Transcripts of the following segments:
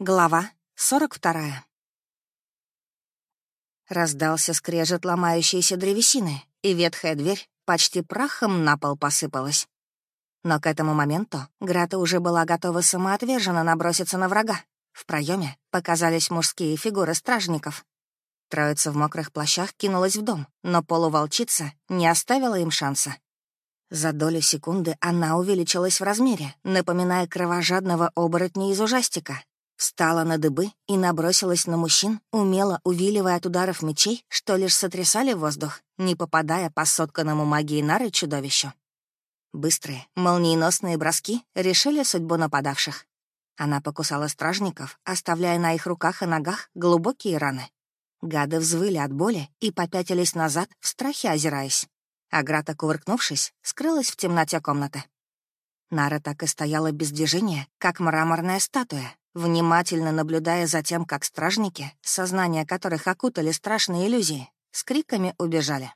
Глава 42. Раздался скрежет ломающейся древесины, и ветхая дверь почти прахом на пол посыпалась. Но к этому моменту Грата уже была готова самоотверженно наброситься на врага. В проеме показались мужские фигуры стражников. Троица в мокрых плащах кинулась в дом, но полуволчица не оставила им шанса. За долю секунды она увеличилась в размере, напоминая кровожадного оборотня из ужастика, Встала на дыбы и набросилась на мужчин, умело увиливая от ударов мечей, что лишь сотрясали воздух, не попадая по сотканному магии нары чудовищу. Быстрые, молниеносные броски решили судьбу нападавших. Она покусала стражников, оставляя на их руках и ногах глубокие раны. Гады взвыли от боли и попятились назад, в страхе озираясь. Аграта, кувыркнувшись, скрылась в темноте комнаты. Нара так и стояла без движения, как мраморная статуя, внимательно наблюдая за тем, как стражники, сознание которых окутали страшные иллюзии, с криками убежали.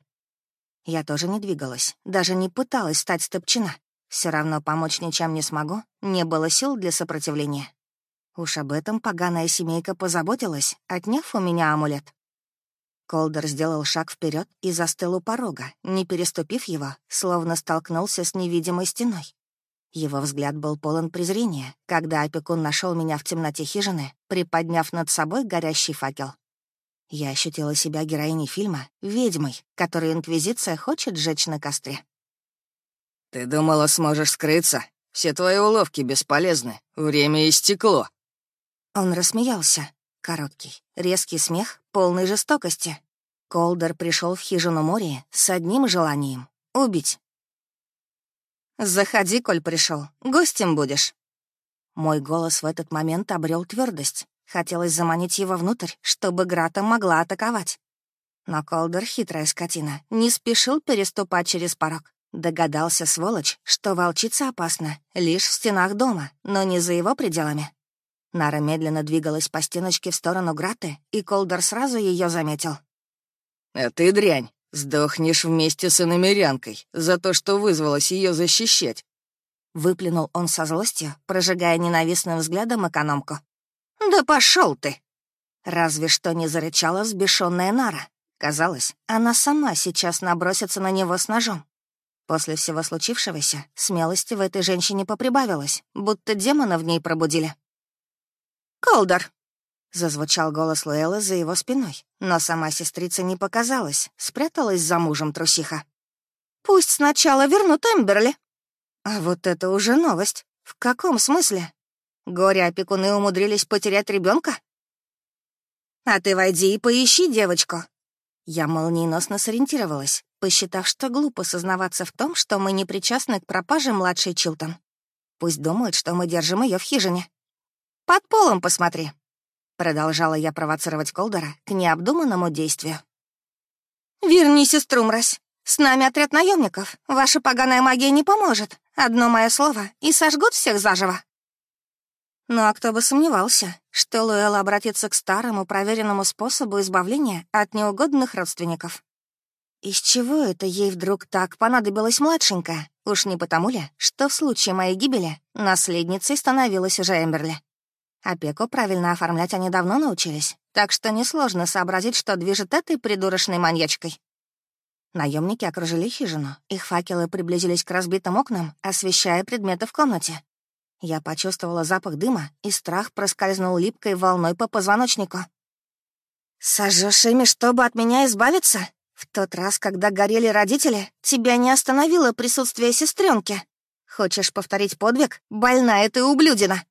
Я тоже не двигалась, даже не пыталась стать стопчина. Все равно помочь ничем не смогу, не было сил для сопротивления. Уж об этом поганая семейка позаботилась, отняв у меня амулет. Колдер сделал шаг вперед и застыл у порога, не переступив его, словно столкнулся с невидимой стеной. Его взгляд был полон презрения, когда опекун нашел меня в темноте хижины, приподняв над собой горящий факел. Я ощутила себя героиней фильма, ведьмой, которую Инквизиция хочет сжечь на костре. «Ты думала, сможешь скрыться? Все твои уловки бесполезны. Время истекло». Он рассмеялся. Короткий, резкий смех, полный жестокости. Колдер пришел в хижину Мории с одним желанием — убить. «Заходи, коль пришел, гостем будешь». Мой голос в этот момент обрел твердость. Хотелось заманить его внутрь, чтобы Грата могла атаковать. Но Колдер, хитрая скотина, не спешил переступать через порог. Догадался, сволочь, что волчица опасна лишь в стенах дома, но не за его пределами. Нара медленно двигалась по стеночке в сторону Граты, и Колдер сразу ее заметил. «А ты дрянь, «Сдохнешь вместе с иномерянкой за то, что вызвалась ее защищать». Выплюнул он со злостью, прожигая ненавистным взглядом экономку. «Да пошел ты!» Разве что не зарычала взбешенная Нара. Казалось, она сама сейчас набросится на него с ножом. После всего случившегося смелости в этой женщине поприбавилось, будто демона в ней пробудили. «Колдор, Зазвучал голос Луэллы за его спиной, но сама сестрица не показалась, спряталась за мужем трусиха. «Пусть сначала вернут Эмберли». А вот это уже новость. В каком смысле? Горе-опекуны умудрились потерять ребенка? «А ты войди и поищи девочку». Я молниеносно сориентировалась, посчитав, что глупо сознаваться в том, что мы не причастны к пропаже младшей Чилтон. Пусть думают, что мы держим ее в хижине. «Под полом посмотри», Продолжала я провоцировать Колдера к необдуманному действию. «Верни сестру, мразь. С нами отряд наемников. Ваша поганая магия не поможет. Одно мое слово, и сожгут всех заживо». Ну а кто бы сомневался, что Луэлла обратится к старому проверенному способу избавления от неугодных родственников. Из чего это ей вдруг так понадобилась младшенькая? Уж не потому ли, что в случае моей гибели наследницей становилась уже Эмберли? Опеку правильно оформлять они давно научились, так что несложно сообразить, что движет этой придурочной маньячкой. Наемники окружили хижину, их факелы приблизились к разбитым окнам, освещая предметы в комнате. Я почувствовала запах дыма, и страх проскользнул липкой волной по позвоночнику. «Сожжёшь ими, чтобы от меня избавиться? В тот раз, когда горели родители, тебя не остановило присутствие сестренки. Хочешь повторить подвиг? Больная ты ублюдина!»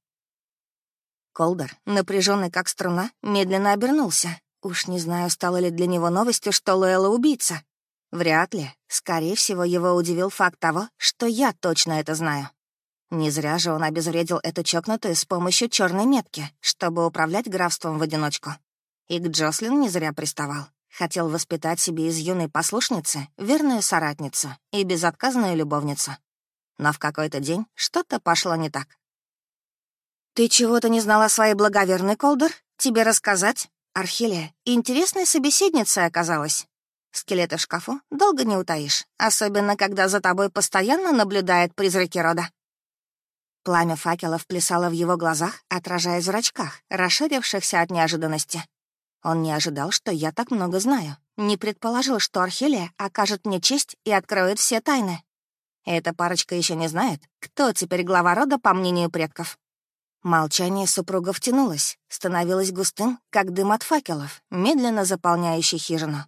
Колдер, напряженный как струна, медленно обернулся. Уж не знаю, стало ли для него новостью, что Луэлла убийца. Вряд ли. Скорее всего, его удивил факт того, что я точно это знаю. Не зря же он обезвредил эту чокнутую с помощью черной метки, чтобы управлять графством в одиночку. И к Джослин не зря приставал. Хотел воспитать себе из юной послушницы верную соратницу и безотказную любовницу. Но в какой-то день что-то пошло не так. «Ты чего-то не знала своей благоверной, Колдер? Тебе рассказать?» Архилия интересной собеседницей оказалась. Скелеты в шкафу долго не утаишь, особенно когда за тобой постоянно наблюдают призраки рода. Пламя факелов плясало в его глазах, отражаясь в зрачках, расширившихся от неожиданности. Он не ожидал, что я так много знаю. Не предположил, что Архелия окажет мне честь и откроет все тайны. Эта парочка еще не знает, кто теперь глава рода, по мнению предков. Молчание супругов тянулось, становилось густым, как дым от факелов, медленно заполняющий хижину.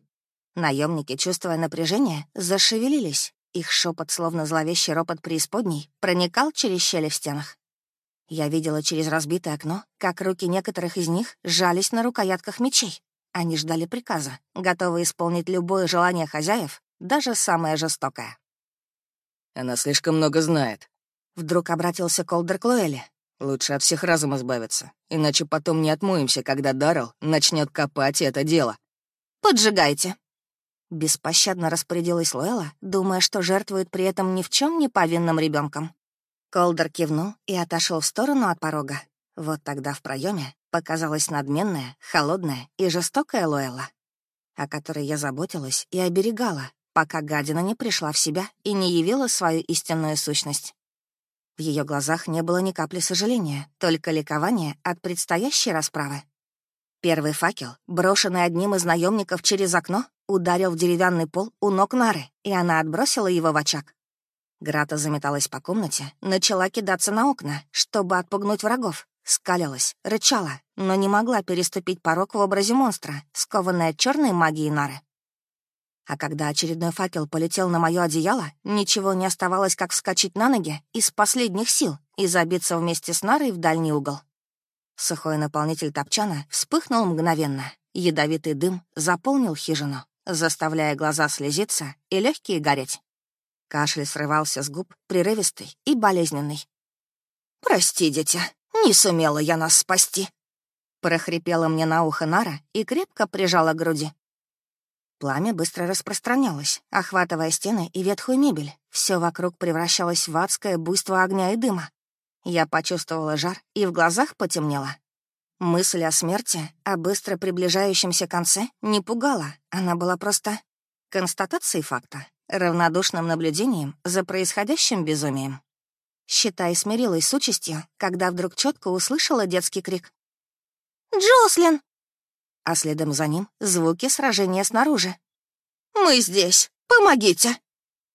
Наемники, чувствуя напряжение, зашевелились. Их шепот, словно зловещий ропот преисподней, проникал через щели в стенах. Я видела через разбитое окно, как руки некоторых из них сжались на рукоятках мечей. Они ждали приказа, готовы исполнить любое желание хозяев, даже самое жестокое. «Она слишком много знает», — вдруг обратился Колдер к Луэле. «Лучше от всех разом избавиться, иначе потом не отмоемся, когда Даррелл начнет копать это дело». «Поджигайте», Беспощадно распорядилась Луэлла, думая, что жертвует при этом ни в чем не повинным ребенком. Колдер кивнул и отошел в сторону от порога. Вот тогда в проеме показалась надменная, холодная и жестокая Луэлла, о которой я заботилась и оберегала, пока гадина не пришла в себя и не явила свою истинную сущность. В ее глазах не было ни капли сожаления, только ликование от предстоящей расправы. Первый факел, брошенный одним из наемников через окно, ударил в деревянный пол у ног Нары, и она отбросила его в очаг. Грата заметалась по комнате, начала кидаться на окна, чтобы отпугнуть врагов. Скалилась, рычала, но не могла переступить порог в образе монстра, скованная черной магией Нары. А когда очередной факел полетел на мое одеяло, ничего не оставалось, как вскочить на ноги из последних сил и забиться вместе с Нарой в дальний угол. Сухой наполнитель топчана вспыхнул мгновенно. Ядовитый дым заполнил хижину, заставляя глаза слезиться и легкие гореть. Кашель срывался с губ, прерывистый и болезненный. «Прости, дитя, не сумела я нас спасти», — прохрипела мне на ухо Нара и крепко прижала к груди. Пламя быстро распространялось, охватывая стены и ветхую мебель. Все вокруг превращалось в адское буйство огня и дыма. Я почувствовала жар и в глазах потемнело. Мысль о смерти, о быстро приближающемся конце, не пугала. Она была просто констатацией факта, равнодушным наблюдением за происходящим безумием. Считай, смирилась с участью, когда вдруг четко услышала детский крик. «Джослин!» А следом за ним звуки сражения снаружи. «Мы здесь! Помогите!»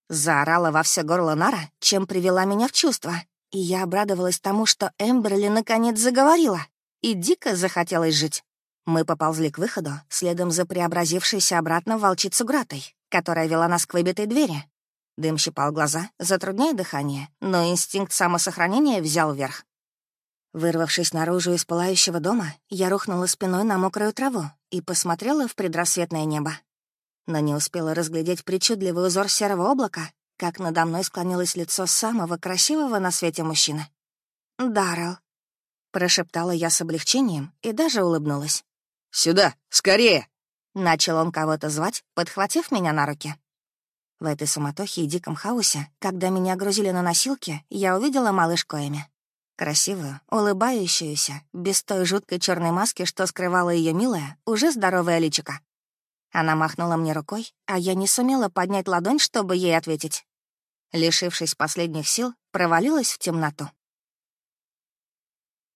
Заорала во все горло Нара, чем привела меня в чувство, и я обрадовалась тому, что Эмберли наконец заговорила, и дико захотелось жить. Мы поползли к выходу, следом за преобразившейся обратно волчицу Гратой, которая вела нас к выбитой двери. Дым щипал глаза, затрудняя дыхание, но инстинкт самосохранения взял верх. Вырвавшись наружу из пылающего дома, я рухнула спиной на мокрую траву и посмотрела в предрассветное небо. Но не успела разглядеть причудливый узор серого облака, как надо мной склонилось лицо самого красивого на свете мужчины. «Даррелл», — прошептала я с облегчением и даже улыбнулась. «Сюда, скорее!» Начал он кого-то звать, подхватив меня на руки. В этой суматохе и диком хаосе, когда меня грузили на носилки, я увидела малышку Эми. Красивую, улыбающуюся, без той жуткой черной маски, что скрывала ее милая, уже здоровая личика. Она махнула мне рукой, а я не сумела поднять ладонь, чтобы ей ответить. Лишившись последних сил, провалилась в темноту.